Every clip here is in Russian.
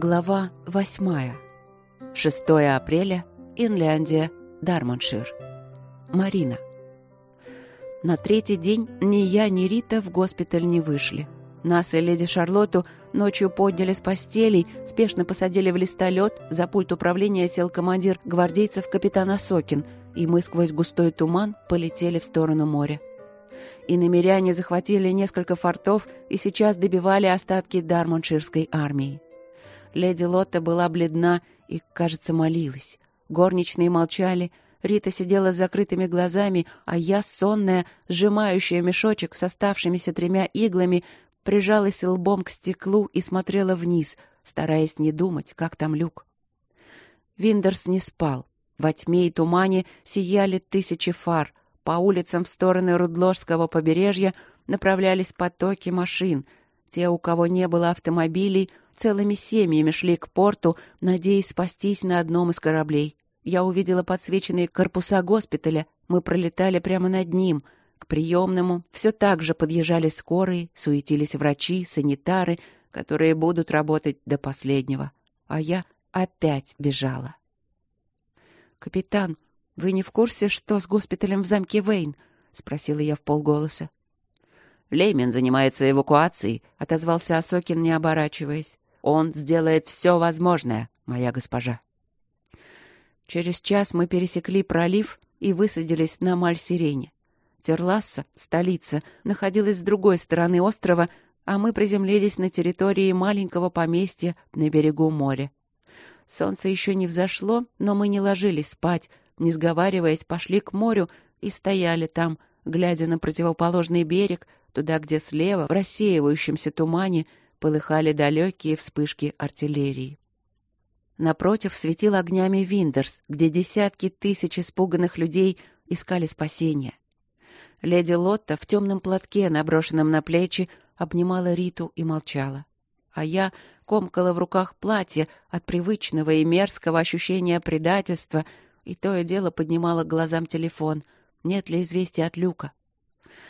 Глава восьмая. 6 апреля. Инляндия. Дарманшир. Марина. На третий день ни я, ни Рита в госпиталь не вышли. Нас и леди Шарлотту ночью подняли с постелей, спешно посадили в листолет, за пульт управления сел командир гвардейцев капитан Осокин, и мы сквозь густой туман полетели в сторону моря. И намеряне захватили несколько фортов и сейчас добивали остатки Дармонширской армии. Леди Лотта была бледна и, кажется, молилась. Горничные молчали, Рита сидела с закрытыми глазами, а я, сонная, сжимающая мешочек с оставшимися тремя иглами, прижалась лбом к стеклу и смотрела вниз, стараясь не думать, как там люк. Виндерс не спал. Во тьме и тумане сияли тысячи фар. По улицам в стороны Рудложского побережья направлялись потоки машин. Те, у кого не было автомобилей, целыми семьями шли к порту, надеясь спастись на одном из кораблей. Я увидела подсвеченные корпуса госпиталя. Мы пролетали прямо над ним. К приемному все так же подъезжали скорые, суетились врачи, санитары, которые будут работать до последнего. А я опять бежала. «Капитан, вы не в курсе, что с госпиталем в замке Вейн?» — спросила я в полголоса. «Леймен занимается эвакуацией», — отозвался Осокин, не оборачиваясь. Он сделает все возможное, моя госпожа. Через час мы пересекли пролив и высадились на Маль-Сирене. Терласса, столица, находилась с другой стороны острова, а мы приземлились на территории маленького поместья на берегу моря. Солнце еще не взошло, но мы не ложились спать, не сговариваясь, пошли к морю и стояли там, глядя на противоположный берег, туда, где слева, в рассеивающемся тумане, полыхали далекие вспышки артиллерии. Напротив светил огнями Виндерс, где десятки тысяч испуганных людей искали спасения. Леди Лотта в темном платке, наброшенном на плечи, обнимала Риту и молчала. А я комкала в руках платье от привычного и мерзкого ощущения предательства и то и дело поднимала глазам телефон. Нет ли известия от Люка?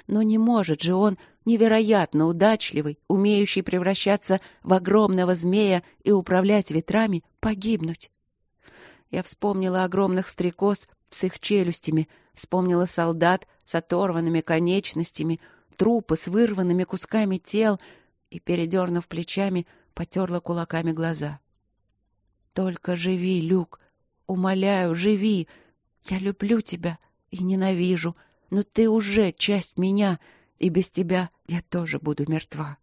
Но не может же он, невероятно удачливый, умеющий превращаться в огромного змея и управлять ветрами, погибнуть. Я вспомнила огромных стрекоз с их челюстями, вспомнила солдат с оторванными конечностями, трупы с вырванными кусками тел и, передернув плечами, потерла кулаками глаза. «Только живи, Люк! Умоляю, живи! Я люблю тебя и ненавижу!» Но ты уже часть меня, и без тебя я тоже буду мертва.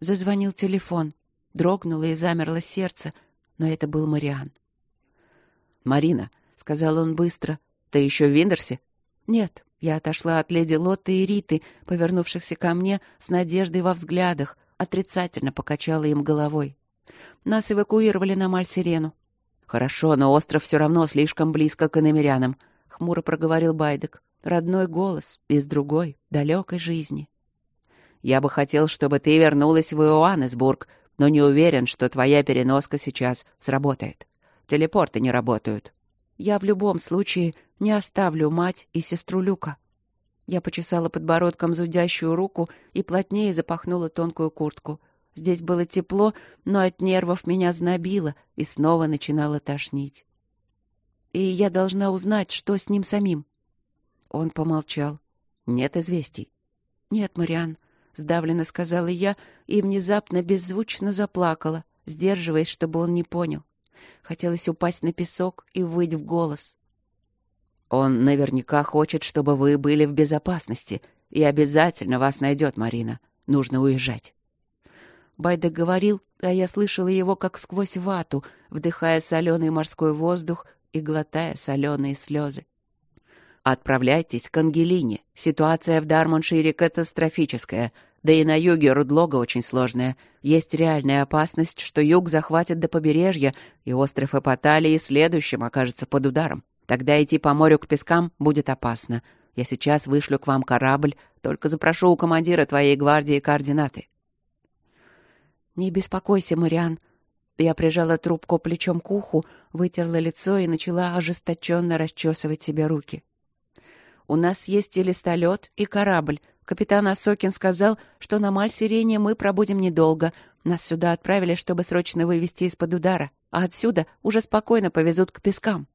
Зазвонил телефон. Дрогнуло и замерло сердце, но это был Мариан. «Марина», — сказал он быстро, — «ты еще в Виндерсе?» «Нет». Я отошла от леди Лотты и Риты, повернувшихся ко мне с надеждой во взглядах, отрицательно покачала им головой. Нас эвакуировали на Мальсирену. «Хорошо, но остров все равно слишком близко к иномерянам хмуро проговорил Байдек. Родной голос из другой, далекой жизни. Я бы хотел, чтобы ты вернулась в Иоаннесбург, но не уверен, что твоя переноска сейчас сработает. Телепорты не работают. Я в любом случае не оставлю мать и сестру Люка. Я почесала подбородком зудящую руку и плотнее запахнула тонкую куртку. Здесь было тепло, но от нервов меня знобило и снова начинало тошнить и я должна узнать, что с ним самим. Он помолчал. Нет известий. Нет, Мариан, сдавленно сказала я и внезапно беззвучно заплакала, сдерживаясь, чтобы он не понял. Хотелось упасть на песок и выть в голос. Он наверняка хочет, чтобы вы были в безопасности, и обязательно вас найдет, Марина. Нужно уезжать. Байда говорил, а я слышала его как сквозь вату, вдыхая соленый морской воздух и глотая соленые слезы. «Отправляйтесь к Ангелине. Ситуация в Дармоншире катастрофическая. Да и на юге Рудлога очень сложная. Есть реальная опасность, что юг захватит до побережья, и остров Эпаталии следующим окажется под ударом. Тогда идти по морю к пескам будет опасно. Я сейчас вышлю к вам корабль, только запрошу у командира твоей гвардии координаты». «Не беспокойся, Мариан», я прижала трубку плечом к уху, вытерла лицо и начала ожесточенно расчесывать себе руки. «У нас есть и листолет, и корабль. Капитан Осокин сказал, что на Мальсирене мы пробудем недолго. Нас сюда отправили, чтобы срочно вывести из-под удара, а отсюда уже спокойно повезут к пескам».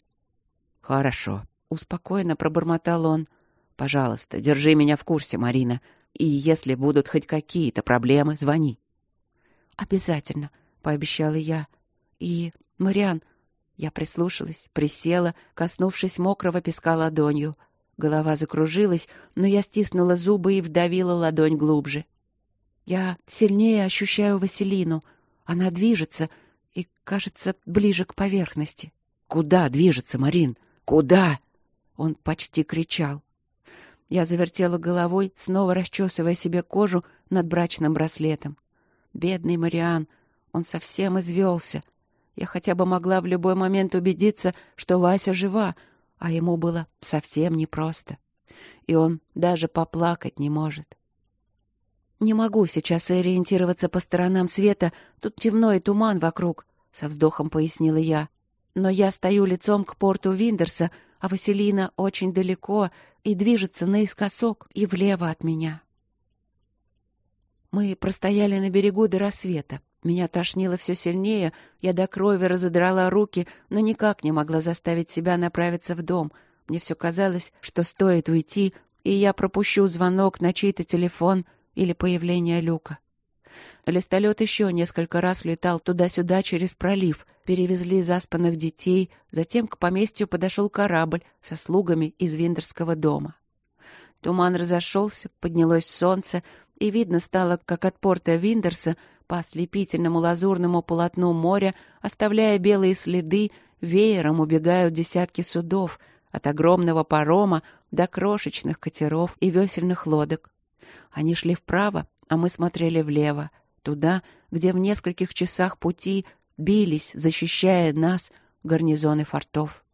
«Хорошо», — успокоенно пробормотал он. «Пожалуйста, держи меня в курсе, Марина. И если будут хоть какие-то проблемы, звони». «Обязательно», — пообещала я. «И, Мариан...» Я прислушалась, присела, коснувшись мокрого песка ладонью — Голова закружилась, но я стиснула зубы и вдавила ладонь глубже. Я сильнее ощущаю Василину. Она движется и, кажется, ближе к поверхности. «Куда движется, Марин? Куда?» Он почти кричал. Я завертела головой, снова расчесывая себе кожу над брачным браслетом. Бедный Мариан, он совсем извелся. Я хотя бы могла в любой момент убедиться, что Вася жива, а ему было совсем непросто. И он даже поплакать не может. «Не могу сейчас ориентироваться по сторонам света, тут темно и туман вокруг», — со вздохом пояснила я. «Но я стою лицом к порту Виндерса, а Василина очень далеко и движется наискосок и влево от меня». Мы простояли на берегу до рассвета. Меня тошнило все сильнее, я до крови разодрала руки, но никак не могла заставить себя направиться в дом. Мне все казалось, что стоит уйти, и я пропущу звонок на чей-то телефон или появление люка. Листолет еще несколько раз летал туда-сюда через пролив. Перевезли заспанных детей, затем к поместью подошел корабль со слугами из Виндерского дома. Туман разошелся, поднялось солнце, и видно стало, как от порта Виндерса по ослепительному лазурному полотну моря, оставляя белые следы, веером убегают десятки судов, от огромного парома до крошечных катеров и весельных лодок. Они шли вправо, а мы смотрели влево, туда, где в нескольких часах пути бились, защищая нас, гарнизоны фортов.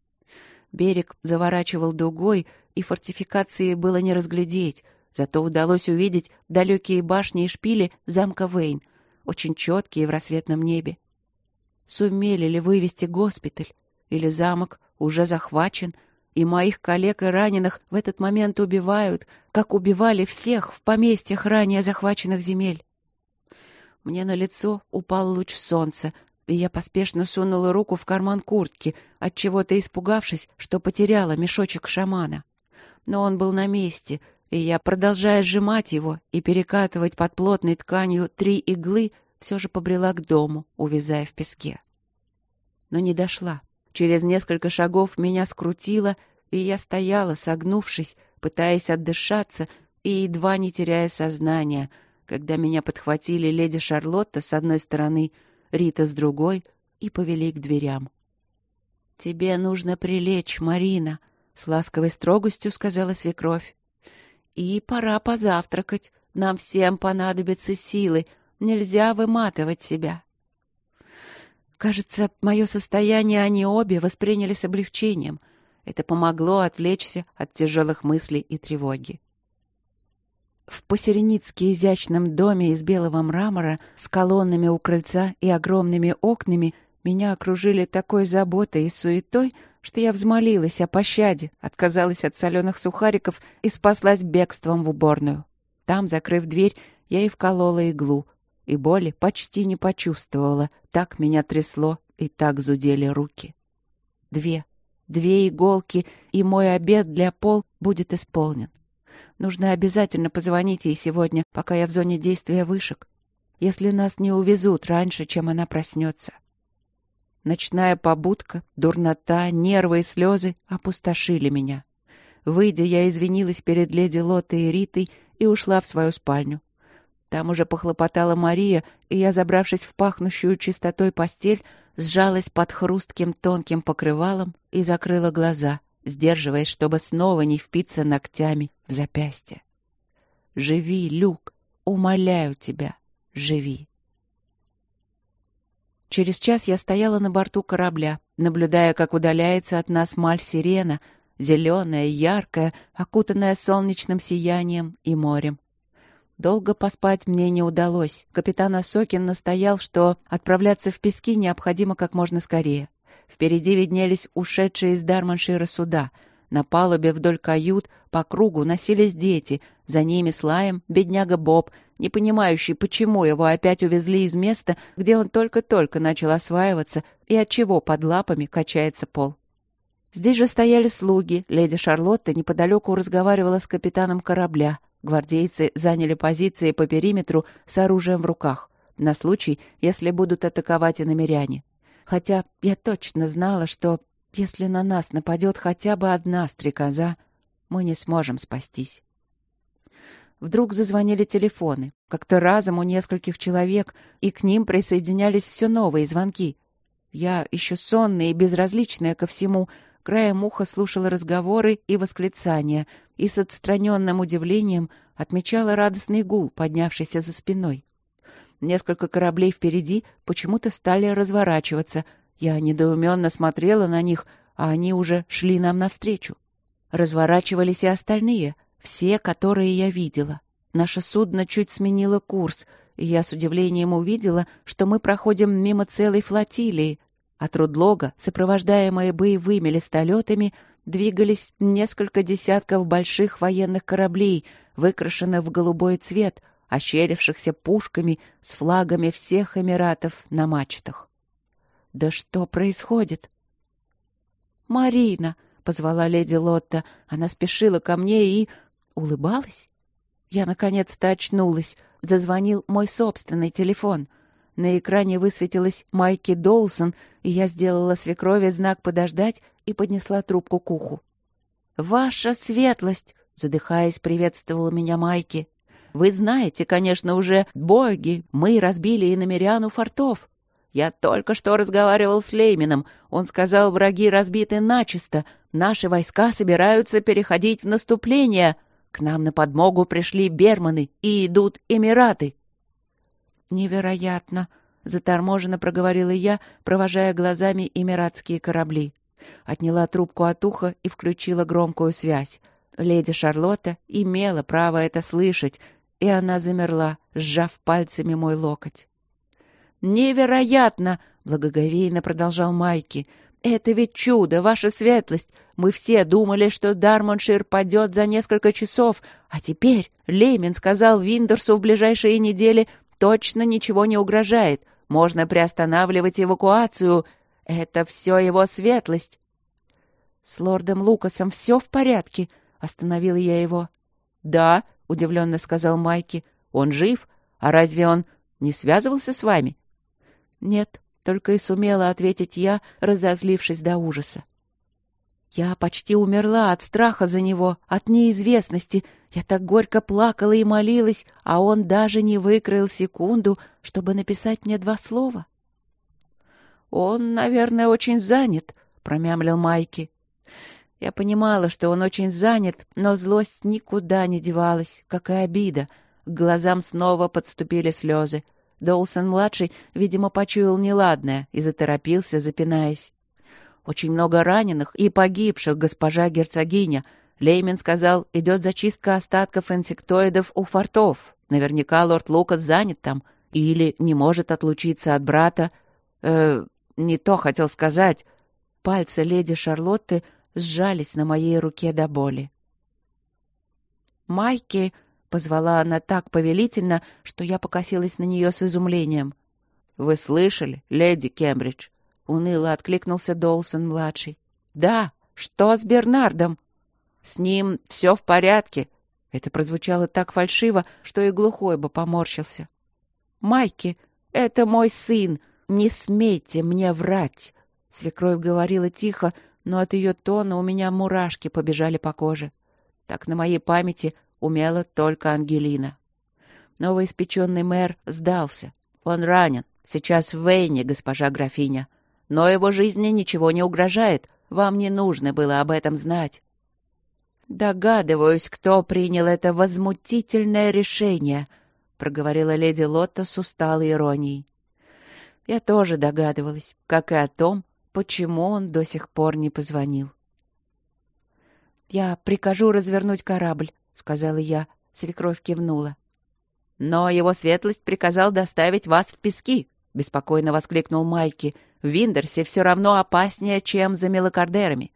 Берег заворачивал дугой, и фортификации было не разглядеть, зато удалось увидеть далекие башни и шпили замка Вейн, очень четкие в рассветном небе. Сумели ли вывести госпиталь? Или замок уже захвачен, и моих коллег и раненых в этот момент убивают, как убивали всех в поместьях ранее захваченных земель? Мне на лицо упал луч солнца, и я поспешно сунула руку в карман куртки, от чего то испугавшись, что потеряла мешочек шамана. Но он был на месте, и я, продолжая сжимать его и перекатывать под плотной тканью три иглы, все же побрела к дому, увязая в песке. Но не дошла. Через несколько шагов меня скрутило, и я стояла, согнувшись, пытаясь отдышаться и едва не теряя сознание, когда меня подхватили леди Шарлотта с одной стороны, Рита с другой и повели к дверям. «Тебе нужно прилечь, Марина», — с ласковой строгостью сказала свекровь. И пора позавтракать. Нам всем понадобятся силы. Нельзя выматывать себя. Кажется, мое состояние они обе восприняли с облегчением. Это помогло отвлечься от тяжелых мыслей и тревоги. В посереницке изящном доме из белого мрамора с колоннами у крыльца и огромными окнами меня окружили такой заботой и суетой, что я взмолилась о пощаде, отказалась от соленых сухариков и спаслась бегством в уборную. Там, закрыв дверь, я и вколола иглу, и боли почти не почувствовала. Так меня трясло, и так зудели руки. Две. Две иголки, и мой обед для пол будет исполнен. Нужно обязательно позвонить ей сегодня, пока я в зоне действия вышек, если нас не увезут раньше, чем она проснется. Ночная побудка, дурнота, нервы и слезы опустошили меня. Выйдя, я извинилась перед леди Лотой и Ритой и ушла в свою спальню. Там уже похлопотала Мария, и я, забравшись в пахнущую чистотой постель, сжалась под хрустким тонким покрывалом и закрыла глаза, сдерживаясь, чтобы снова не впиться ногтями в запястье. «Живи, Люк! Умоляю тебя, живи!» Через час я стояла на борту корабля, наблюдая, как удаляется от нас маль-сирена, зеленая, яркая, окутанная солнечным сиянием и морем. Долго поспать мне не удалось. Капитан Осокин настоял, что отправляться в пески необходимо как можно скорее. Впереди виднелись ушедшие из Дарманшира суда, На палубе вдоль кают по кругу носились дети, за ними с лаем бедняга Боб, не понимающий, почему его опять увезли из места, где он только-только начал осваиваться и от чего под лапами качается пол. Здесь же стояли слуги. Леди Шарлотта неподалеку разговаривала с капитаном корабля. Гвардейцы заняли позиции по периметру с оружием в руках, на случай, если будут атаковать и намеряне. Хотя я точно знала, что если на нас нападет хотя бы одна стрекоза, мы не сможем спастись. Вдруг зазвонили телефоны, как-то разом у нескольких человек, и к ним присоединялись все новые звонки. Я, еще сонная и безразличная ко всему, краем уха слушала разговоры и восклицания и с отстраненным удивлением отмечала радостный гул, поднявшийся за спиной. Несколько кораблей впереди почему-то стали разворачиваться — я недоуменно смотрела на них, а они уже шли нам навстречу. Разворачивались и остальные, все, которые я видела. Наше судно чуть сменило курс, и я с удивлением увидела, что мы проходим мимо целой флотилии. От Рудлога, сопровождаемые боевыми листолетами, двигались несколько десятков больших военных кораблей, выкрашенных в голубой цвет, ощерившихся пушками с флагами всех эмиратов на мачтах. Да что происходит? «Марина!» — позвала леди Лотта. Она спешила ко мне и... улыбалась. Я наконец-то очнулась. Зазвонил мой собственный телефон. На экране высветилась Майки Доусон, и я сделала свекрови знак «подождать» и поднесла трубку к уху. «Ваша светлость!» — задыхаясь, приветствовала меня Майки. «Вы знаете, конечно, уже, боги, мы разбили и намеряну фортов. Я только что разговаривал с Леймином. Он сказал, враги разбиты начисто. Наши войска собираются переходить в наступление. К нам на подмогу пришли берманы и идут эмираты. Невероятно, заторможенно проговорила я, провожая глазами эмиратские корабли. Отняла трубку от уха и включила громкую связь. Леди Шарлотта имела право это слышать, и она замерла, сжав пальцами мой локоть. «Невероятно!» — благоговейно продолжал Майки. «Это ведь чудо, ваша светлость! Мы все думали, что Дармоншир падет за несколько часов, а теперь Леймин сказал Виндерсу в ближайшие недели точно ничего не угрожает. Можно приостанавливать эвакуацию. Это все его светлость!» «С лордом Лукасом все в порядке?» — остановила я его. «Да», — удивленно сказал Майки. «Он жив? А разве он не связывался с вами?» «Нет», — только и сумела ответить я, разозлившись до ужаса. Я почти умерла от страха за него, от неизвестности. Я так горько плакала и молилась, а он даже не выкроил секунду, чтобы написать мне два слова. «Он, наверное, очень занят», — промямлил Майки. Я понимала, что он очень занят, но злость никуда не девалась, как и обида. К глазам снова подступили слезы. Доусон-младший, видимо, почуял неладное и заторопился, запинаясь. «Очень много раненых и погибших, госпожа герцогиня. Леймен сказал, идет зачистка остатков инсектоидов у фортов. Наверняка лорд Лукас занят там или не может отлучиться от брата. Э, не то хотел сказать». Пальцы леди Шарлотты сжались на моей руке до боли. «Майки!» Позвала она так повелительно, что я покосилась на нее с изумлением. «Вы слышали, леди Кембридж?» — уныло откликнулся Доусон-младший. «Да, что с Бернардом?» «С ним все в порядке». Это прозвучало так фальшиво, что и глухой бы поморщился. «Майки, это мой сын. Не смейте мне врать!» Свекровь говорила тихо, но от ее тона у меня мурашки побежали по коже. Так на моей памяти умела только Ангелина. Новоиспеченный мэр сдался. Он ранен. Сейчас в Вейне, госпожа графиня. Но его жизни ничего не угрожает. Вам не нужно было об этом знать. «Догадываюсь, кто принял это возмутительное решение», — проговорила леди Лотта с усталой иронией. Я тоже догадывалась, как и о том, почему он до сих пор не позвонил. «Я прикажу развернуть корабль», — сказала я. Свекровь кивнула. «Но его светлость приказал доставить вас в пески», — беспокойно воскликнул Майки. «В Виндерсе все равно опаснее, чем за мелокардерами».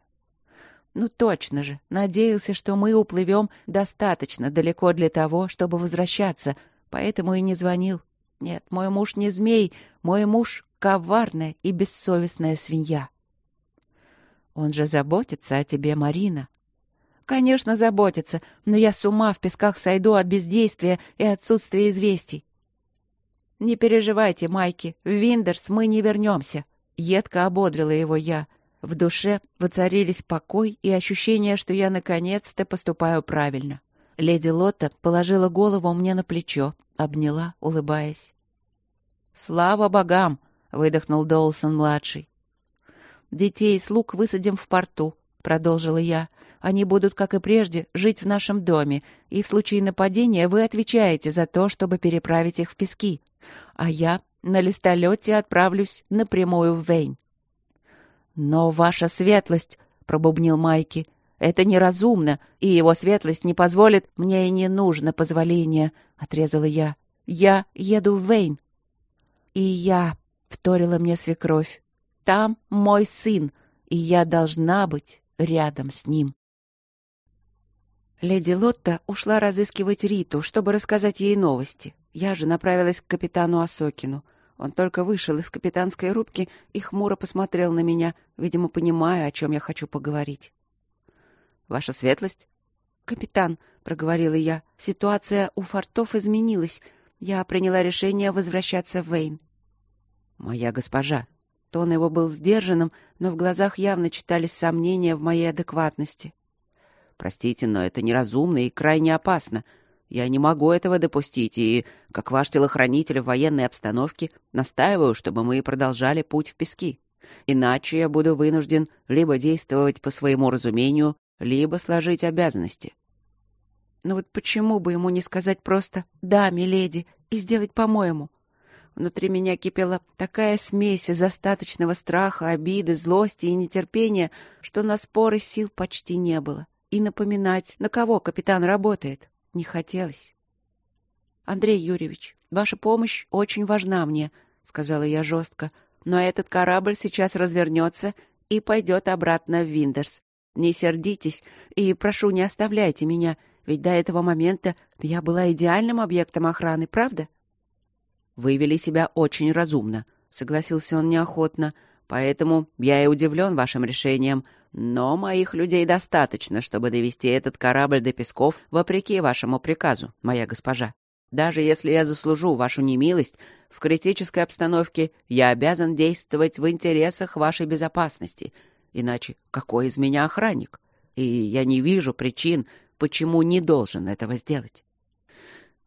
Ну точно же, надеялся, что мы уплывем достаточно далеко для того, чтобы возвращаться, поэтому и не звонил. Нет, мой муж не змей, мой муж — коварная и бессовестная свинья. Он же заботится о тебе, Марина. Конечно, заботится, но я с ума в песках сойду от бездействия и отсутствия известий. Не переживайте, Майки, в Виндерс мы не вернемся. Едко ободрила его я. В душе воцарились покой и ощущение, что я наконец-то поступаю правильно. Леди Лотта положила голову мне на плечо, обняла, улыбаясь. «Слава богам!» — выдохнул Доулсон-младший. «Детей и слуг высадим в порту», — продолжила я. «Они будут, как и прежде, жить в нашем доме, и в случае нападения вы отвечаете за то, чтобы переправить их в пески. А я на листолете отправлюсь напрямую в Вейн». «Но ваша светлость», — пробубнил Майки, — «это неразумно, и его светлость не позволит...» «Мне и не нужно позволения», — отрезала я. «Я еду в Вейн». «И я», — вторила мне свекровь, — «там мой сын, и я должна быть рядом с ним». Леди Лотта ушла разыскивать Риту, чтобы рассказать ей новости. Я же направилась к капитану Осокину — он только вышел из капитанской рубки и хмуро посмотрел на меня, видимо, понимая, о чем я хочу поговорить. «Ваша светлость?» «Капитан», — проговорила я, — «ситуация у фортов изменилась. Я приняла решение возвращаться в Вейн». «Моя госпожа». Тон его был сдержанным, но в глазах явно читались сомнения в моей адекватности. «Простите, но это неразумно и крайне опасно. Я не могу этого допустить, и, как ваш телохранитель в военной обстановке, настаиваю, чтобы мы продолжали путь в пески. Иначе я буду вынужден либо действовать по своему разумению, либо сложить обязанности. Но вот почему бы ему не сказать просто «да, миледи» и сделать по-моему? Внутри меня кипела такая смесь из остаточного страха, обиды, злости и нетерпения, что на споры сил почти не было. И напоминать, на кого капитан работает, не хотелось. «Андрей Юрьевич, ваша помощь очень важна мне», — сказала я жестко. «Но этот корабль сейчас развернется и пойдет обратно в Виндерс. Не сердитесь и, прошу, не оставляйте меня, ведь до этого момента я была идеальным объектом охраны, правда?» «Вы вели себя очень разумно», — согласился он неохотно. «Поэтому я и удивлен вашим решением. Но моих людей достаточно, чтобы довести этот корабль до песков вопреки вашему приказу, моя госпожа. Даже если я заслужу вашу немилость, в критической обстановке я обязан действовать в интересах вашей безопасности. Иначе какой из меня охранник? И я не вижу причин, почему не должен этого сделать.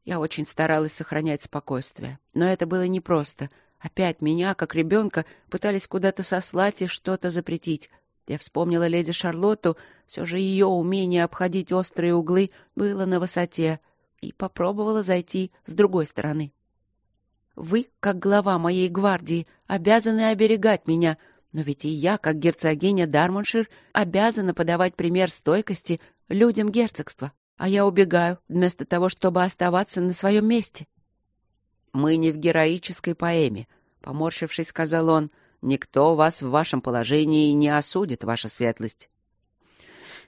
Я очень старалась сохранять спокойствие, но это было непросто. Опять меня, как ребенка, пытались куда-то сослать и что-то запретить. Я вспомнила леди Шарлотту, все же ее умение обходить острые углы было на высоте, и попробовала зайти с другой стороны. «Вы, как глава моей гвардии, обязаны оберегать меня, но ведь и я, как герцогиня Дармоншир, обязана подавать пример стойкости людям герцогства, а я убегаю, вместо того, чтобы оставаться на своем месте». «Мы не в героической поэме», — поморщившись, сказал он, — Никто вас в вашем положении не осудит, ваша светлость.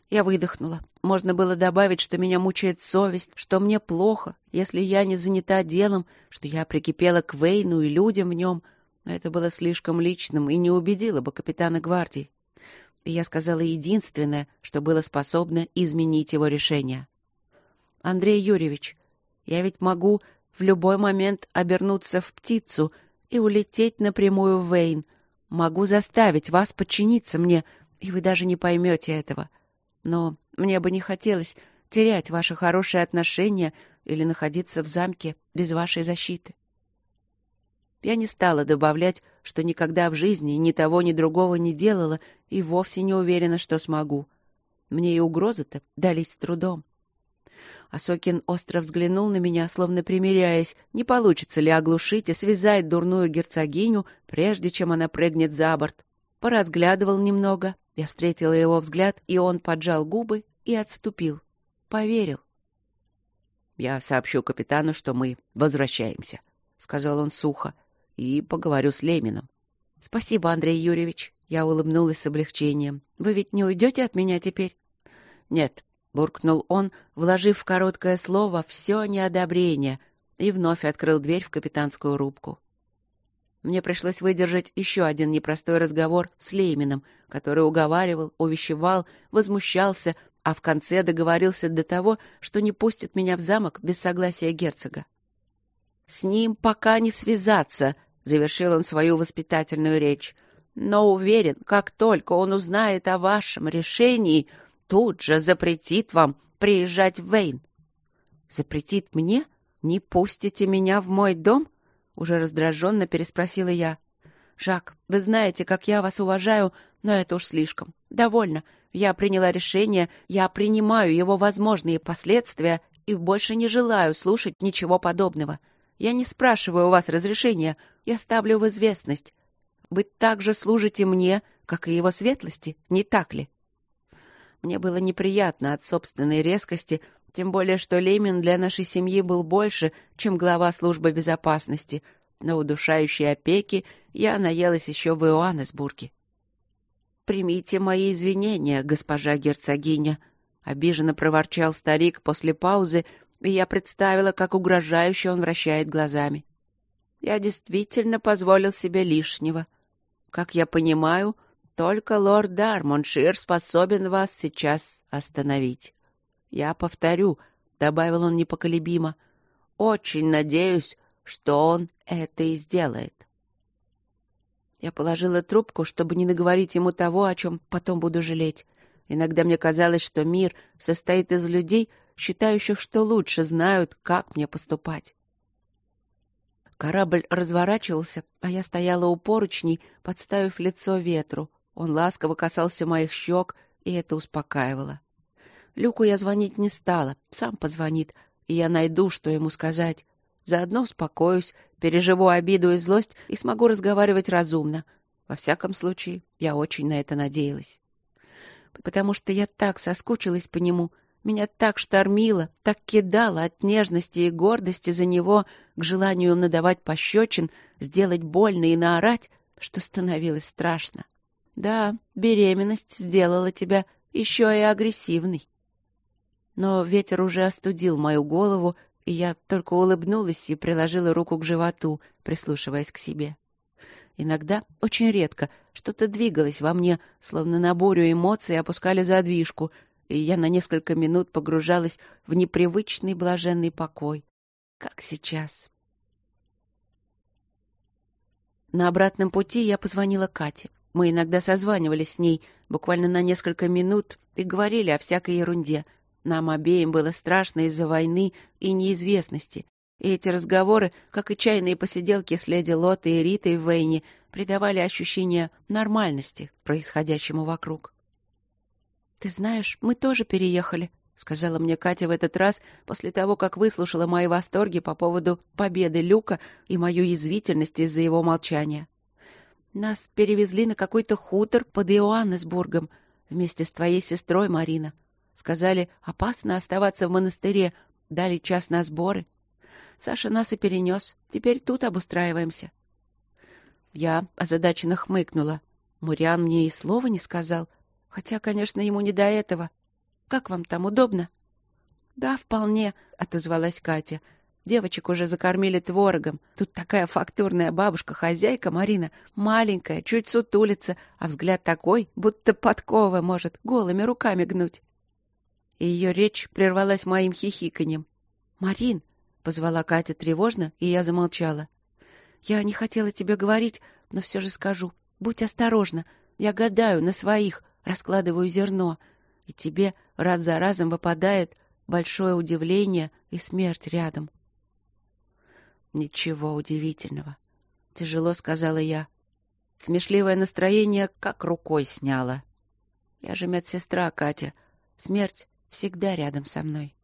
Я выдохнула. Можно было добавить, что меня мучает совесть, что мне плохо, если я не занята делом, что я прикипела к Вейну и людям в нем. Но это было слишком личным и не убедило бы капитана гвардии. И я сказала единственное, что было способно изменить его решение. «Андрей Юрьевич, я ведь могу в любой момент обернуться в птицу и улететь напрямую в Вейн, Могу заставить вас подчиниться мне, и вы даже не поймете этого. Но мне бы не хотелось терять ваши хорошие отношения или находиться в замке без вашей защиты. Я не стала добавлять, что никогда в жизни ни того, ни другого не делала и вовсе не уверена, что смогу. Мне и угрозы-то дались с трудом. Асокин остро взглянул на меня, словно примиряясь, не получится ли оглушить и связать дурную герцогиню, прежде чем она прыгнет за борт. Поразглядывал немного, я встретила его взгляд, и он поджал губы и отступил. Поверил. «Я сообщу капитану, что мы возвращаемся», — сказал он сухо, — «и поговорю с Лемином». «Спасибо, Андрей Юрьевич. Я улыбнулась с облегчением. «Вы ведь не уйдете от меня теперь?» «Нет», — буркнул он, вложив в короткое слово все неодобрение, и вновь открыл дверь в капитанскую рубку. Мне пришлось выдержать еще один непростой разговор с Леймином, который уговаривал, увещевал, возмущался, а в конце договорился до того, что не пустит меня в замок без согласия герцога. «С ним пока не связаться», — завершил он свою воспитательную речь. «Но уверен, как только он узнает о вашем решении, тут же запретит вам приезжать в Вейн». «Запретит мне? Не пустите меня в мой дом?» — уже раздраженно переспросила я. «Жак, вы знаете, как я вас уважаю, но это уж слишком. Довольно. Я приняла решение, я принимаю его возможные последствия и больше не желаю слушать ничего подобного. Я не спрашиваю у вас разрешения, я ставлю в известность. Вы также служите мне, как и его светлости, не так ли? Мне было неприятно от собственной резкости, тем более что Лемин для нашей семьи был больше, чем глава службы безопасности. На удушающей опеки я наелась еще в Иоаннесбурге. «Примите мои извинения, госпожа герцогиня», — обиженно проворчал старик после паузы, и я представила, как угрожающе он вращает глазами. «Я действительно позволил себе лишнего. Как я понимаю, только лорд Дармоншир способен вас сейчас остановить. Я повторю», — добавил он непоколебимо, — «очень надеюсь, что он это и сделает». Я положила трубку, чтобы не наговорить ему того, о чем потом буду жалеть. Иногда мне казалось, что мир состоит из людей, считающих, что лучше знают, как мне поступать. Корабль разворачивался, а я стояла у поручней, подставив лицо ветру. Он ласково касался моих щек, и это успокаивало. Люку я звонить не стала, сам позвонит, и я найду, что ему сказать. Заодно успокоюсь, переживу обиду и злость и смогу разговаривать разумно. Во всяком случае, я очень на это надеялась. Потому что я так соскучилась по нему, меня так штормило, так кидало от нежности и гордости за него к желанию надавать пощечин, сделать больно и наорать, что становилось страшно. Да, беременность сделала тебя еще и агрессивной. Но ветер уже остудил мою голову, и я только улыбнулась и приложила руку к животу, прислушиваясь к себе. Иногда, очень редко, что-то двигалось во мне, словно на бурю эмоций опускали задвижку, и я на несколько минут погружалась в непривычный блаженный покой, как сейчас. На обратном пути я позвонила Кате. Мы иногда созванивались с ней буквально на несколько минут и говорили о всякой ерунде — нам обеим было страшно из-за войны и неизвестности. И эти разговоры, как и чайные посиделки с леди Лотой и Ритой в Вейне, придавали ощущение нормальности происходящему вокруг. «Ты знаешь, мы тоже переехали», — сказала мне Катя в этот раз после того, как выслушала мои восторги по поводу победы Люка и мою язвительность из-за его молчания. «Нас перевезли на какой-то хутор под Иоаннесбургом вместе с твоей сестрой, Марина. Сказали, опасно оставаться в монастыре, дали час на сборы. Саша нас и перенес. Теперь тут обустраиваемся. Я озадаченно хмыкнула. Муриан мне и слова не сказал. Хотя, конечно, ему не до этого. Как вам там удобно? Да, вполне, отозвалась Катя. Девочек уже закормили творогом. Тут такая фактурная бабушка-хозяйка Марина, маленькая, чуть сутулится, а взгляд такой, будто подкова может голыми руками гнуть ее речь прервалась моим хихиканьем. «Марин!» — позвала Катя тревожно, и я замолчала. «Я не хотела тебе говорить, но все же скажу. Будь осторожна. Я гадаю на своих, раскладываю зерно, и тебе раз за разом выпадает большое удивление и смерть рядом». «Ничего удивительного», — тяжело сказала я. Смешливое настроение как рукой сняло. «Я же медсестра, Катя. Смерть всегда рядом со мной.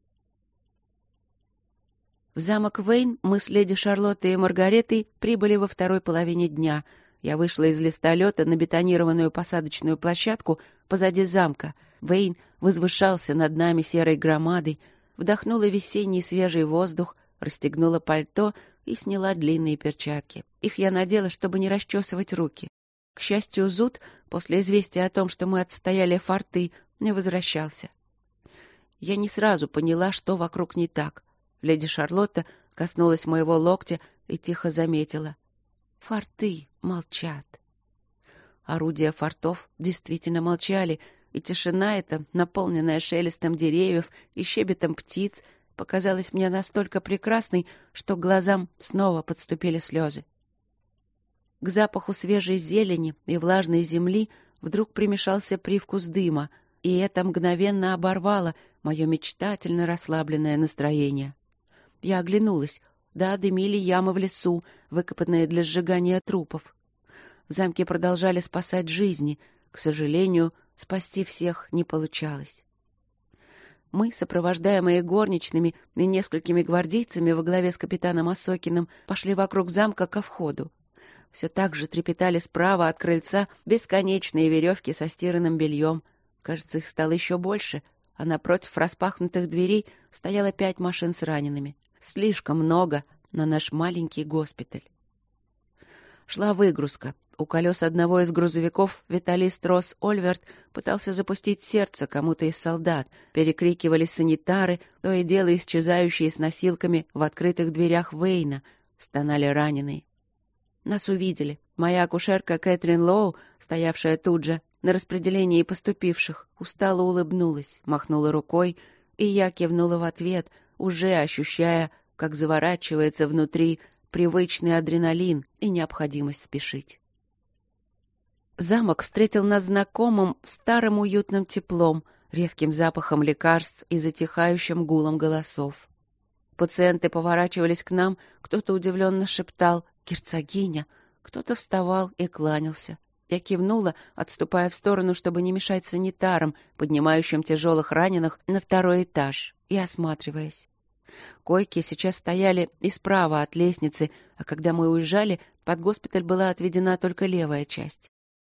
В замок Вейн мы с леди Шарлоттой и Маргаретой прибыли во второй половине дня. Я вышла из листолета на бетонированную посадочную площадку позади замка. Вейн возвышался над нами серой громадой, вдохнула весенний свежий воздух, расстегнула пальто и сняла длинные перчатки. Их я надела, чтобы не расчесывать руки. К счастью, зуд, после известия о том, что мы отстояли форты, не возвращался. Я не сразу поняла, что вокруг не так. Леди Шарлотта коснулась моего локтя и тихо заметила. Форты молчат. Орудия фортов действительно молчали, и тишина эта, наполненная шелестом деревьев и щебетом птиц, показалась мне настолько прекрасной, что глазам снова подступили слезы. К запаху свежей зелени и влажной земли вдруг примешался привкус дыма, и это мгновенно оборвало мое мечтательно расслабленное настроение. Я оглянулась. Да, дымили ямы в лесу, выкопанные для сжигания трупов. В замке продолжали спасать жизни. К сожалению, спасти всех не получалось. Мы, сопровождаемые горничными и несколькими гвардейцами во главе с капитаном Осокиным, пошли вокруг замка ко входу. Все так же трепетали справа от крыльца бесконечные веревки со стиранным бельем. Кажется, их стало еще больше, а напротив распахнутых дверей стояло пять машин с ранеными. Слишком много на наш маленький госпиталь. Шла выгрузка. У колес одного из грузовиков Виталий Строс Ольверт пытался запустить сердце кому-то из солдат. Перекрикивались санитары, то и дело исчезающие с носилками в открытых дверях Вейна. Стонали раненые. Нас увидели. Моя акушерка Кэтрин Лоу, стоявшая тут же, на распределении поступивших, устало улыбнулась, махнула рукой, и я кивнула в ответ, уже ощущая, как заворачивается внутри привычный адреналин и необходимость спешить. Замок встретил нас знакомым старым уютным теплом, резким запахом лекарств и затихающим гулом голосов. Пациенты поворачивались к нам, кто-то удивленно шептал «Герцогиня!», кто-то вставал и кланялся. Я кивнула, отступая в сторону, чтобы не мешать санитарам, поднимающим тяжелых раненых на второй этаж, и осматриваясь. Койки сейчас стояли и справа от лестницы, а когда мы уезжали, под госпиталь была отведена только левая часть.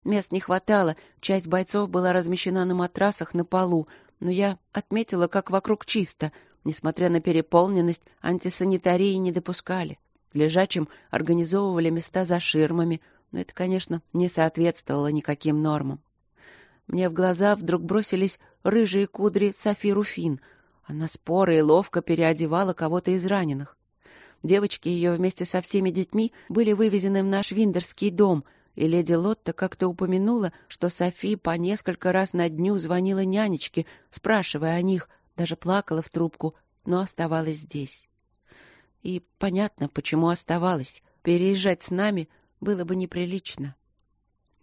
Мест не хватало, часть бойцов была размещена на матрасах на полу, но я отметила, как вокруг чисто. Несмотря на переполненность, антисанитарии не допускали. В лежачем организовывали места за ширмами, но это, конечно, не соответствовало никаким нормам. Мне в глаза вдруг бросились рыжие кудри Софи Руфин. Она споро и ловко переодевала кого-то из раненых. Девочки ее вместе со всеми детьми были вывезены в наш виндерский дом, и леди Лотта как-то упомянула, что Софи по несколько раз на дню звонила нянечке, спрашивая о них, даже плакала в трубку, но оставалась здесь. И понятно, почему оставалась. Переезжать с нами было бы неприлично.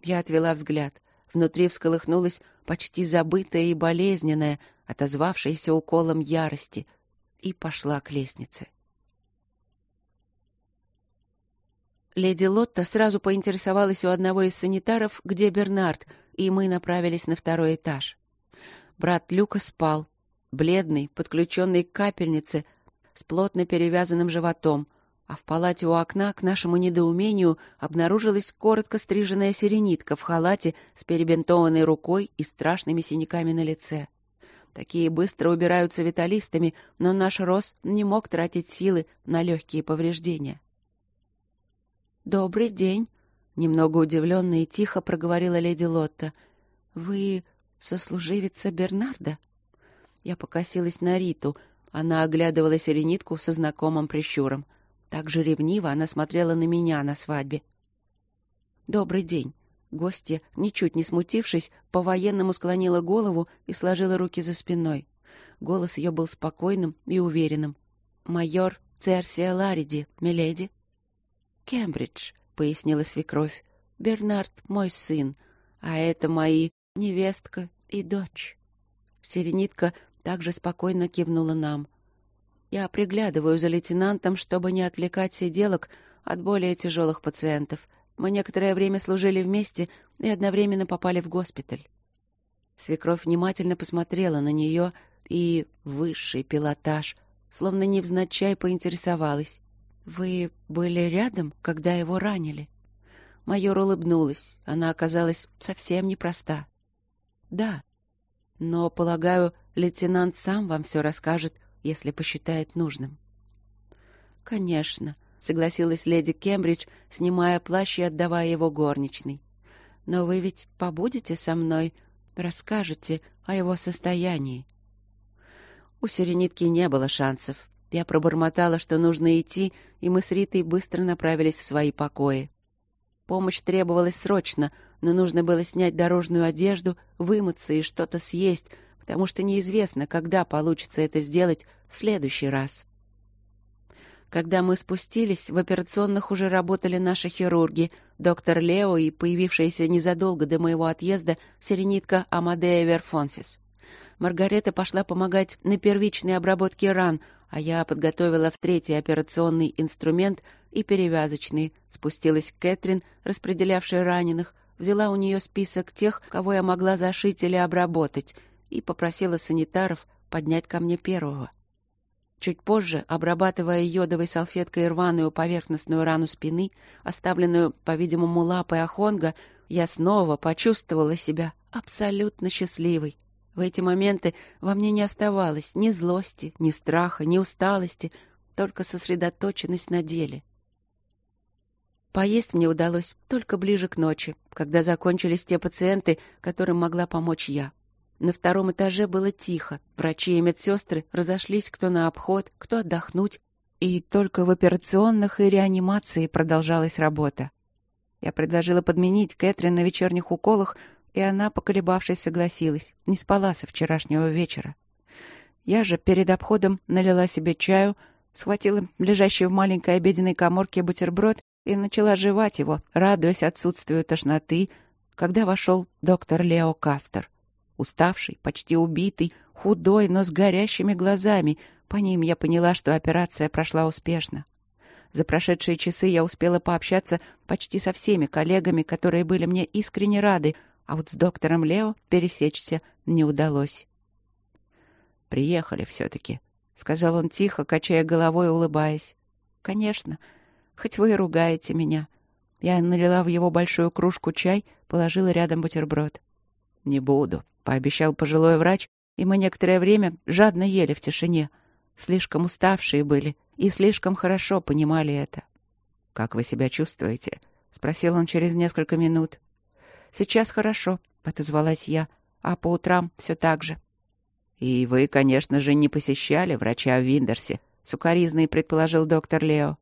Я отвела взгляд. Внутри всколыхнулась почти забытая и болезненная, отозвавшаяся уколом ярости, и пошла к лестнице. Леди Лотта сразу поинтересовалась у одного из санитаров, где Бернард, и мы направились на второй этаж. Брат Люка спал, бледный, подключенный к капельнице, с плотно перевязанным животом, а в палате у окна, к нашему недоумению, обнаружилась коротко стриженная сиренитка в халате с перебинтованной рукой и страшными синяками на лице. Такие быстро убираются виталистами, но наш Рос не мог тратить силы на легкие повреждения. «Добрый день», — немного удивленно и тихо проговорила леди Лотта. «Вы сослуживица Бернарда?» Я покосилась на Риту. Она оглядывала сиренитку со знакомым прищуром. Так же ревниво она смотрела на меня на свадьбе. «Добрый день». Гостья, ничуть не смутившись, по-военному склонила голову и сложила руки за спиной. Голос ее был спокойным и уверенным. «Майор Церсия Лариди, миледи». «Кембридж», — пояснила свекровь. «Бернард — мой сын, а это мои невестка и дочь». Сиренитка также спокойно кивнула нам. Я приглядываю за лейтенантом, чтобы не отвлекать сиделок от более тяжелых пациентов. Мы некоторое время служили вместе и одновременно попали в госпиталь. Свекровь внимательно посмотрела на нее и высший пилотаж, словно невзначай поинтересовалась. «Вы были рядом, когда его ранили?» Майор улыбнулась. Она оказалась совсем непроста. «Да. Но, полагаю, лейтенант сам вам все расскажет, если посчитает нужным. «Конечно», — согласилась леди Кембридж, снимая плащ и отдавая его горничной. Но вы ведь побудете со мной, расскажете о его состоянии. У Серенитки не было шансов. Я пробормотала, что нужно идти, и мы с Ритой быстро направились в свои покои. Помощь требовалась срочно, но нужно было снять дорожную одежду, вымыться и что-то съесть, потому что неизвестно, когда получится это сделать в следующий раз. Когда мы спустились, в операционных уже работали наши хирурги, доктор Лео и появившаяся незадолго до моего отъезда серенитка Амадея Верфонсис. Маргарета пошла помогать на первичной обработке ран, а я подготовила в третий операционный инструмент и перевязочный, спустилась Кэтрин, распределявшей раненых, взяла у нее список тех, кого я могла зашить или обработать, и попросила санитаров поднять ко мне первого. Чуть позже, обрабатывая йодовой салфеткой рваную поверхностную рану спины, оставленную, по-видимому, лапой Ахонга, я снова почувствовала себя абсолютно счастливой. В эти моменты во мне не оставалось ни злости, ни страха, ни усталости, только сосредоточенность на деле. Поесть мне удалось только ближе к ночи, когда закончились те пациенты, которым могла помочь я. На втором этаже было тихо. Врачи и медсестры разошлись кто на обход, кто отдохнуть. И только в операционных и реанимации продолжалась работа. Я предложила подменить Кэтрин на вечерних уколах, и она, поколебавшись, согласилась. Не спала со вчерашнего вечера. Я же перед обходом налила себе чаю, схватила лежащий в маленькой обеденной коморке бутерброд и начала жевать его, радуясь отсутствию тошноты, когда вошел доктор Лео Кастер — Уставший, почти убитый, худой, но с горящими глазами. По ним я поняла, что операция прошла успешно. За прошедшие часы я успела пообщаться почти со всеми коллегами, которые были мне искренне рады, а вот с доктором Лео пересечься не удалось. «Приехали все-таки», — сказал он тихо, качая головой и улыбаясь. «Конечно. Хоть вы и ругаете меня». Я налила в его большую кружку чай, положила рядом бутерброд. «Не буду», пообещал пожилой врач, и мы некоторое время жадно ели в тишине. Слишком уставшие были и слишком хорошо понимали это. «Как вы себя чувствуете?» — спросил он через несколько минут. «Сейчас хорошо», — отозвалась я, — «а по утрам все так же». «И вы, конечно же, не посещали врача в Виндерсе», — сукоризный предположил доктор Лео.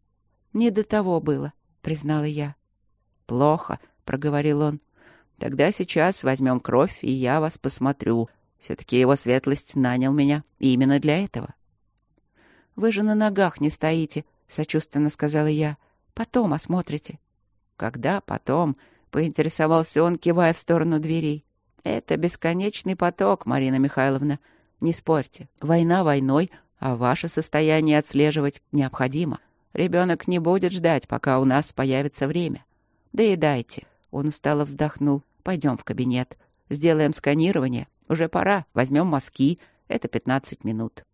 «Не до того было», — признала я. «Плохо», — проговорил он. Тогда сейчас возьмем кровь, и я вас посмотрю. Все-таки его светлость нанял меня именно для этого. «Вы же на ногах не стоите», — сочувственно сказала я. «Потом осмотрите». «Когда потом?» — поинтересовался он, кивая в сторону дверей. «Это бесконечный поток, Марина Михайловна. Не спорьте. Война войной, а ваше состояние отслеживать необходимо. Ребенок не будет ждать, пока у нас появится время. Доедайте». Он устало вздохнул. Пойдем в кабинет. Сделаем сканирование. Уже пора. Возьмем мазки. Это пятнадцать минут.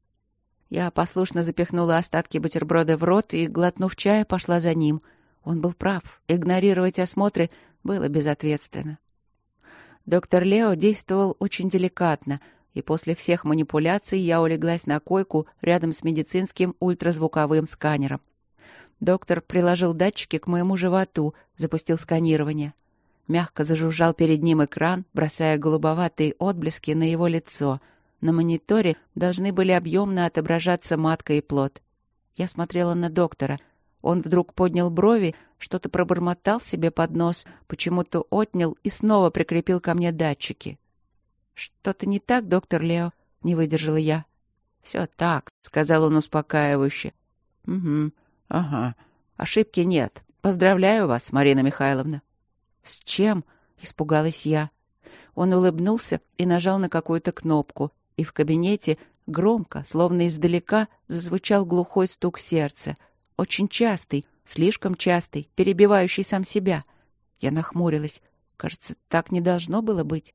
Я послушно запихнула остатки бутерброда в рот и, глотнув чая, пошла за ним. Он был прав. Игнорировать осмотры было безответственно. Доктор Лео действовал очень деликатно, и после всех манипуляций я улеглась на койку рядом с медицинским ультразвуковым сканером. Доктор приложил датчики к моему животу, запустил сканирование. Мягко зажужжал перед ним экран, бросая голубоватые отблески на его лицо. На мониторе должны были объемно отображаться матка и плод. Я смотрела на доктора. Он вдруг поднял брови, что-то пробормотал себе под нос, почему-то отнял и снова прикрепил ко мне датчики. «Что-то не так, доктор Лео?» — не выдержала я. «Все так», — сказал он успокаивающе. «Угу, ага. Ошибки нет. Поздравляю вас, Марина Михайловна». «С чем?» — испугалась я. Он улыбнулся и нажал на какую-то кнопку, и в кабинете громко, словно издалека, зазвучал глухой стук сердца. Очень частый, слишком частый, перебивающий сам себя. Я нахмурилась. Кажется, так не должно было быть.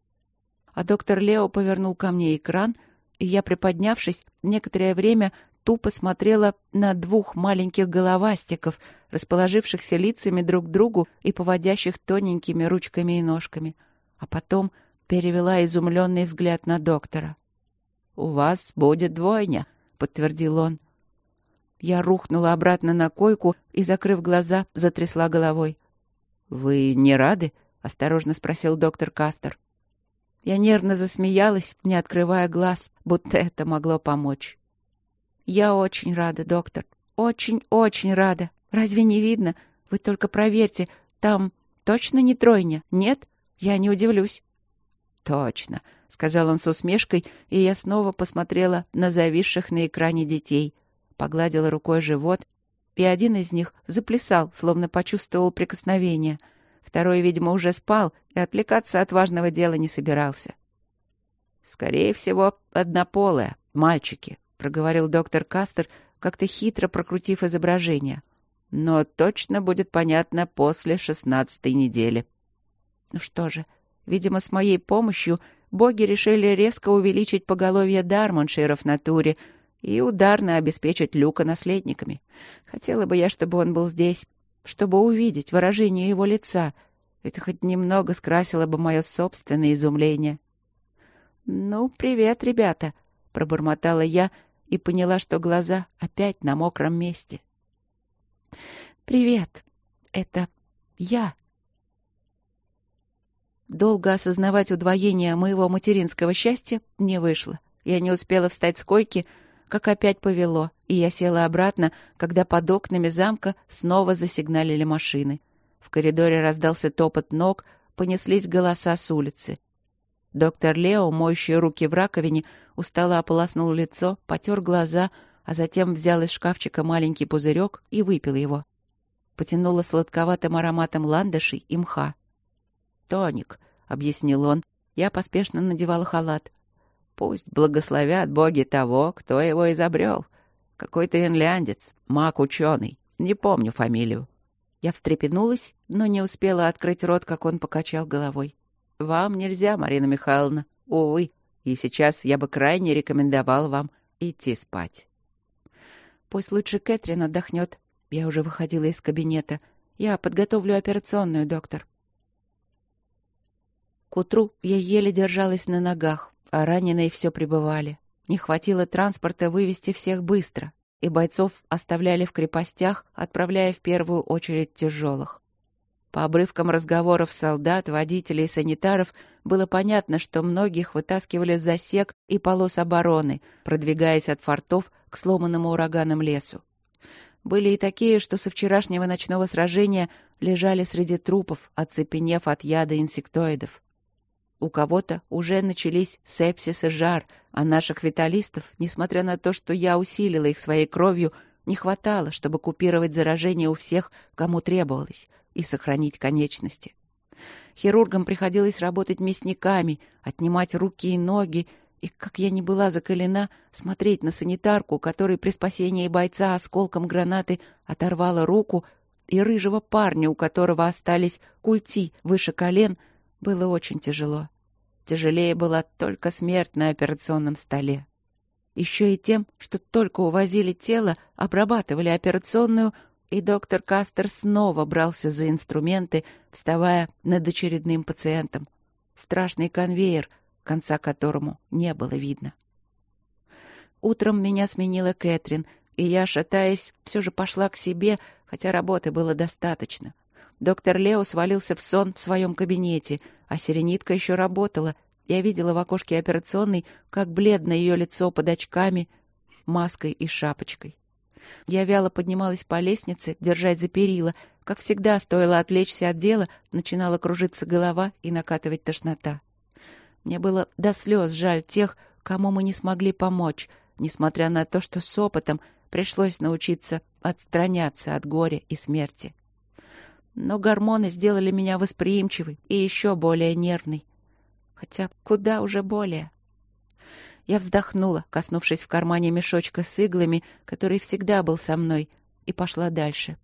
А доктор Лео повернул ко мне экран, и я, приподнявшись, некоторое время тупо смотрела на двух маленьких головастиков, расположившихся лицами друг к другу и поводящих тоненькими ручками и ножками. А потом перевела изумленный взгляд на доктора. «У вас будет двойня», — подтвердил он. Я рухнула обратно на койку и, закрыв глаза, затрясла головой. «Вы не рады?» — осторожно спросил доктор Кастер. Я нервно засмеялась, не открывая глаз, будто это могло помочь. «Я очень рада, доктор. Очень-очень рада. Разве не видно? Вы только проверьте. Там точно не тройня? Нет? Я не удивлюсь». «Точно», — сказал он с усмешкой, и я снова посмотрела на зависших на экране детей. Погладила рукой живот, и один из них заплясал, словно почувствовал прикосновение — Второй, видимо, уже спал и отвлекаться от важного дела не собирался. «Скорее всего, однополая, мальчики», — проговорил доктор Кастер, как-то хитро прокрутив изображение. «Но точно будет понятно после шестнадцатой недели». Ну что же, видимо, с моей помощью боги решили резко увеличить поголовье Дармонширов на туре и ударно обеспечить Люка наследниками. Хотела бы я, чтобы он был здесь, чтобы увидеть выражение его лица. Это хоть немного скрасило бы мое собственное изумление. «Ну, привет, ребята!» — пробормотала я и поняла, что глаза опять на мокром месте. «Привет! Это я!» Долго осознавать удвоение моего материнского счастья не вышло. Я не успела встать с койки, как опять повело, и я села обратно, когда под окнами замка снова засигналили машины. В коридоре раздался топот ног, понеслись голоса с улицы. Доктор Лео, моющий руки в раковине, устало ополоснул лицо, потер глаза, а затем взял из шкафчика маленький пузырек и выпил его. Потянуло сладковатым ароматом ландышей и мха. «Тоник», — объяснил он, — я поспешно надевала халат. Пусть благословят боги того, кто его изобрел. Какой-то инляндец, маг-ученый. Не помню фамилию. Я встрепенулась, но не успела открыть рот, как он покачал головой. «Вам нельзя, Марина Михайловна. Увы. И сейчас я бы крайне рекомендовал вам идти спать». «Пусть лучше Кэтрин отдохнет. Я уже выходила из кабинета. Я подготовлю операционную, доктор». К утру я еле держалась на ногах, а раненые все прибывали. Не хватило транспорта вывести всех быстро, и бойцов оставляли в крепостях, отправляя в первую очередь тяжелых. По обрывкам разговоров солдат, водителей и санитаров было понятно, что многих вытаскивали с засек и полос обороны, продвигаясь от фортов к сломанному ураганом лесу. Были и такие, что со вчерашнего ночного сражения лежали среди трупов, оцепенев от яда инсектоидов. У кого-то уже начались сепсис и жар, а наших виталистов, несмотря на то, что я усилила их своей кровью, не хватало, чтобы купировать заражение у всех, кому требовалось, и сохранить конечности. Хирургам приходилось работать мясниками, отнимать руки и ноги, и, как я не была закалена, смотреть на санитарку, которой при спасении бойца осколком гранаты оторвала руку, и рыжего парня, у которого остались культи выше колен — было очень тяжело. Тяжелее была только смерть на операционном столе. Еще и тем, что только увозили тело, обрабатывали операционную, и доктор Кастер снова брался за инструменты, вставая над очередным пациентом. Страшный конвейер, конца которому не было видно. Утром меня сменила Кэтрин, и я, шатаясь, все же пошла к себе, хотя работы было достаточно — Доктор Лео свалился в сон в своем кабинете, а Сиренитка еще работала. Я видела в окошке операционной, как бледно ее лицо под очками, маской и шапочкой. Я вяло поднималась по лестнице, держась за перила. Как всегда, стоило отвлечься от дела, начинала кружиться голова и накатывать тошнота. Мне было до слез жаль тех, кому мы не смогли помочь, несмотря на то, что с опытом пришлось научиться отстраняться от горя и смерти но гормоны сделали меня восприимчивой и еще более нервной. Хотя куда уже более. Я вздохнула, коснувшись в кармане мешочка с иглами, который всегда был со мной, и пошла дальше.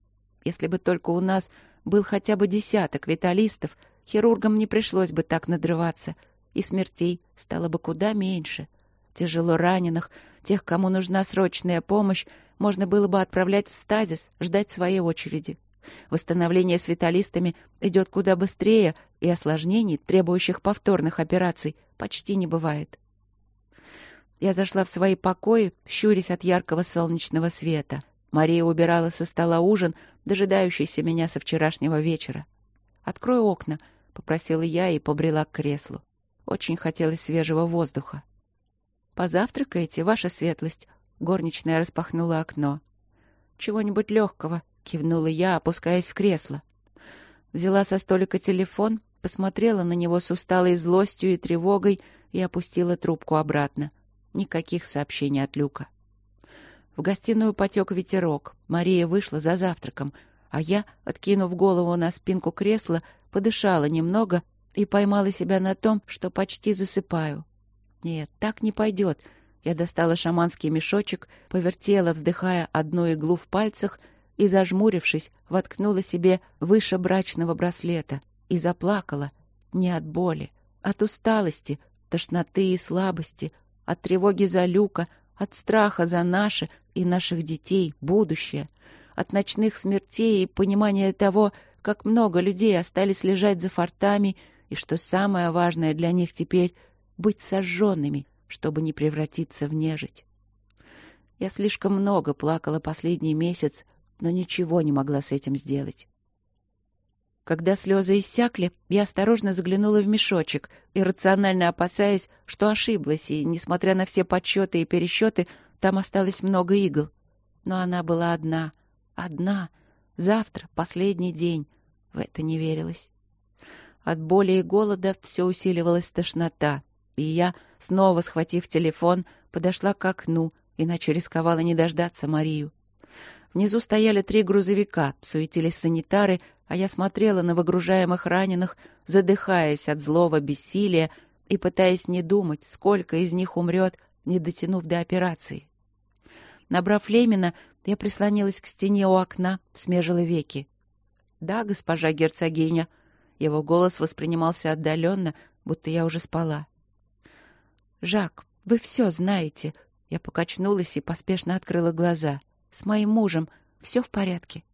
Если бы только у нас был хотя бы десяток виталистов, хирургам не пришлось бы так надрываться, и смертей стало бы куда меньше. Тяжело раненых, тех, кому нужна срочная помощь, можно было бы отправлять в стазис, ждать своей очереди. Восстановление с виталистами идет куда быстрее, и осложнений, требующих повторных операций, почти не бывает. Я зашла в свои покои, щурясь от яркого солнечного света. Мария убирала со стола ужин, дожидающийся меня со вчерашнего вечера. Открою окна, — попросила я и побрела к креслу. Очень хотелось свежего воздуха. «Позавтракаете, ваша светлость?» Горничная распахнула окно. «Чего-нибудь легкого», — кивнула я, опускаясь в кресло. Взяла со столика телефон, посмотрела на него с усталой злостью и тревогой и опустила трубку обратно. Никаких сообщений от Люка. В гостиную потек ветерок. Мария вышла за завтраком, а я, откинув голову на спинку кресла, подышала немного и поймала себя на том, что почти засыпаю. Нет, так не пойдет. Я достала шаманский мешочек, повертела, вздыхая одну иглу в пальцах и, зажмурившись, воткнула себе выше брачного браслета и заплакала не от боли, от усталости, тошноты и слабости, от тревоги за Люка, от страха за наше и наших детей будущее, от ночных смертей и понимания того, как много людей остались лежать за фортами и что самое важное для них теперь — быть сожженными, чтобы не превратиться в нежить. Я слишком много плакала последний месяц, но ничего не могла с этим сделать. Когда слезы иссякли, я осторожно заглянула в мешочек, иррационально опасаясь, что ошиблась, и, несмотря на все подсчеты и пересчеты, там осталось много игл. Но она была одна. Одна. Завтра, последний день. В это не верилось. От боли и голода все усиливалась тошнота, и я, снова схватив телефон, подошла к окну, иначе рисковала не дождаться Марию. Внизу стояли три грузовика, суетились санитары, а я смотрела на выгружаемых раненых, задыхаясь от злого бессилия и пытаясь не думать, сколько из них умрет, не дотянув до операции. Набрав Лемина, я прислонилась к стене у окна, смежила веки. «Да, госпожа герцогиня». Его голос воспринимался отдаленно, будто я уже спала. «Жак, вы все знаете». Я покачнулась и поспешно открыла глаза. «С моим мужем все в порядке?»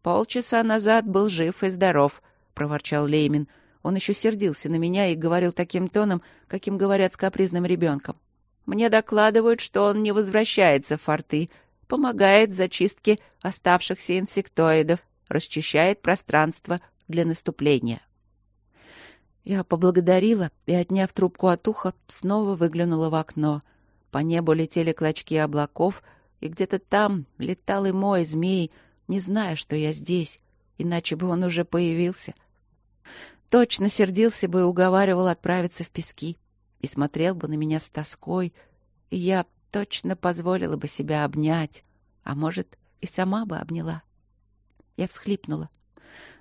«Полчаса назад был жив и здоров», — проворчал Леймин. Он еще сердился на меня и говорил таким тоном, каким говорят с капризным ребенком. «Мне докладывают, что он не возвращается в форты, помогает в зачистке оставшихся инсектоидов, расчищает пространство для наступления». Я поблагодарила и, отняв трубку от уха, снова выглянула в окно. По небу летели клочки облаков, и где-то там летал и мой змей, не зная, что я здесь, иначе бы он уже появился. Точно сердился бы и уговаривал отправиться в пески, и смотрел бы на меня с тоской, и я точно позволила бы себя обнять, а может, и сама бы обняла. Я всхлипнула.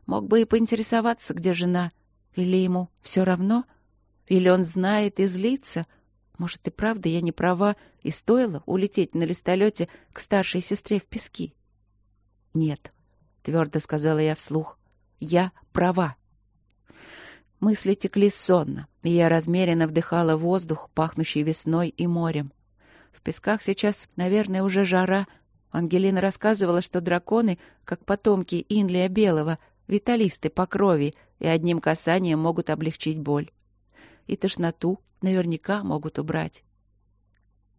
Мог бы и поинтересоваться, где жена — или ему все равно? Или он знает и злится? Может, и правда я не права, и стоило улететь на листолете к старшей сестре в пески? Нет, твердо сказала я вслух. Я права. Мысли текли сонно, и я размеренно вдыхала воздух, пахнущий весной и морем. В песках сейчас, наверное, уже жара. Ангелина рассказывала, что драконы, как потомки Инлия Белого, виталисты по крови и одним касанием могут облегчить боль. И тошноту наверняка могут убрать.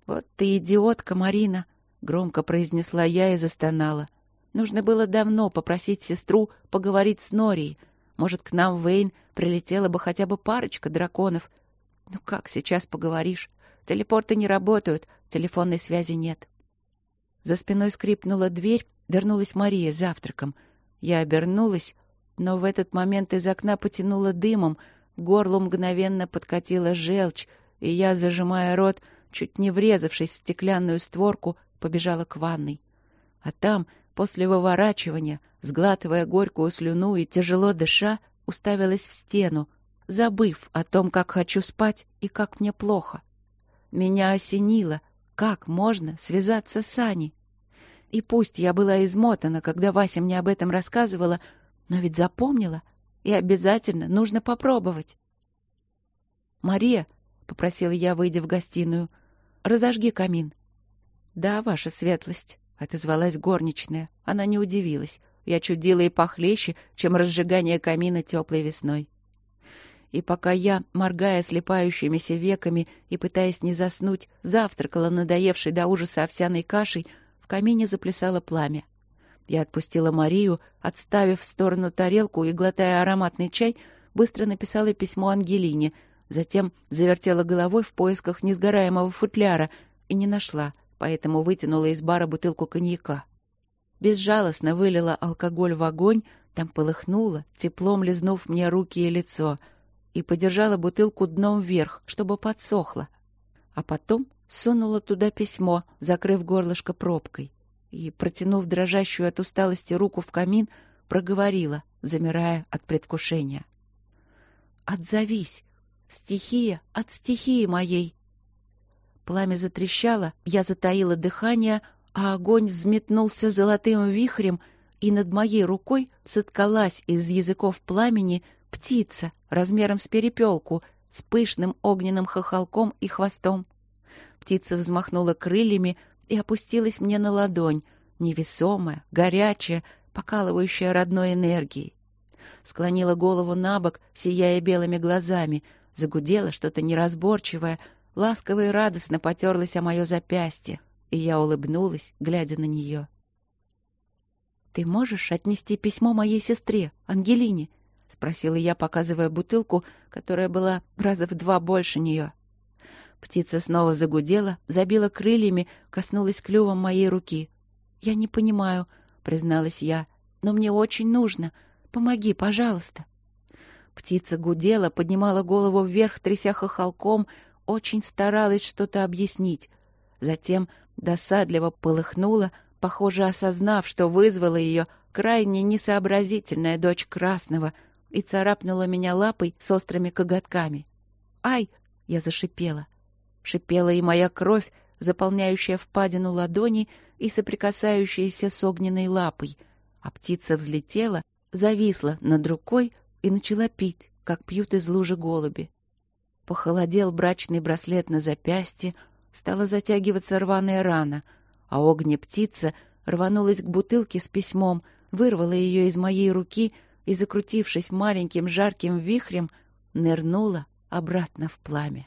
«Вот ты идиотка, Марина!» — громко произнесла я и застонала. «Нужно было давно попросить сестру поговорить с Норией. Может, к нам в Вейн прилетела бы хотя бы парочка драконов. Ну как сейчас поговоришь? Телепорты не работают, телефонной связи нет». За спиной скрипнула дверь, вернулась Мария с завтраком. Я обернулась, но в этот момент из окна потянуло дымом, горло мгновенно подкатила желчь, и я, зажимая рот, чуть не врезавшись в стеклянную створку, побежала к ванной. А там, после выворачивания, сглатывая горькую слюну и тяжело дыша, уставилась в стену, забыв о том, как хочу спать и как мне плохо. Меня осенило, как можно связаться с Аней. И пусть я была измотана, когда Вася мне об этом рассказывала, но ведь запомнила, и обязательно нужно попробовать. «Мария», — попросила я, выйдя в гостиную, — «разожги камин». «Да, ваша светлость», — отозвалась горничная. Она не удивилась. Я чудила и похлеще, чем разжигание камина теплой весной. И пока я, моргая слепающимися веками и пытаясь не заснуть, завтракала надоевшей до ужаса овсяной кашей, в камине заплясало пламя. Я отпустила Марию, отставив в сторону тарелку и, глотая ароматный чай, быстро написала письмо Ангелине, затем завертела головой в поисках несгораемого футляра и не нашла, поэтому вытянула из бара бутылку коньяка. Безжалостно вылила алкоголь в огонь, там полыхнуло, теплом лизнув мне руки и лицо, и подержала бутылку дном вверх, чтобы подсохла. А потом сунула туда письмо, закрыв горлышко пробкой, и, протянув дрожащую от усталости руку в камин, проговорила, замирая от предвкушения. «Отзовись! Стихия от стихии моей!» Пламя затрещало, я затаила дыхание, а огонь взметнулся золотым вихрем, и над моей рукой соткалась из языков пламени птица размером с перепелку, с пышным огненным хохолком и хвостом. Птица взмахнула крыльями и опустилась мне на ладонь, невесомая, горячая, покалывающая родной энергией. Склонила голову на бок, сияя белыми глазами, загудела что-то неразборчивое, ласково и радостно потерлась о мое запястье, и я улыбнулась, глядя на нее. «Ты можешь отнести письмо моей сестре, Ангелине?» — спросила я, показывая бутылку, которая была раза в два больше нее. Птица снова загудела, забила крыльями, коснулась клювом моей руки. «Я не понимаю», — призналась я, — «но мне очень нужно. Помоги, пожалуйста». Птица гудела, поднимала голову вверх, тряся хохолком, очень старалась что-то объяснить. Затем досадливо полыхнула, похоже, осознав, что вызвала ее крайне несообразительная дочь Красного, и царапнула меня лапой с острыми коготками. «Ай!» — я зашипела. Шипела и моя кровь, заполняющая впадину ладони и соприкасающаяся с огненной лапой, а птица взлетела, зависла над рукой и начала пить, как пьют из лужи голуби. Похолодел брачный браслет на запястье, стала затягиваться рваная рана, а огне-птица рванулась к бутылке с письмом, вырвала ее из моей руки и, закрутившись маленьким жарким вихрем, нырнула обратно в пламя.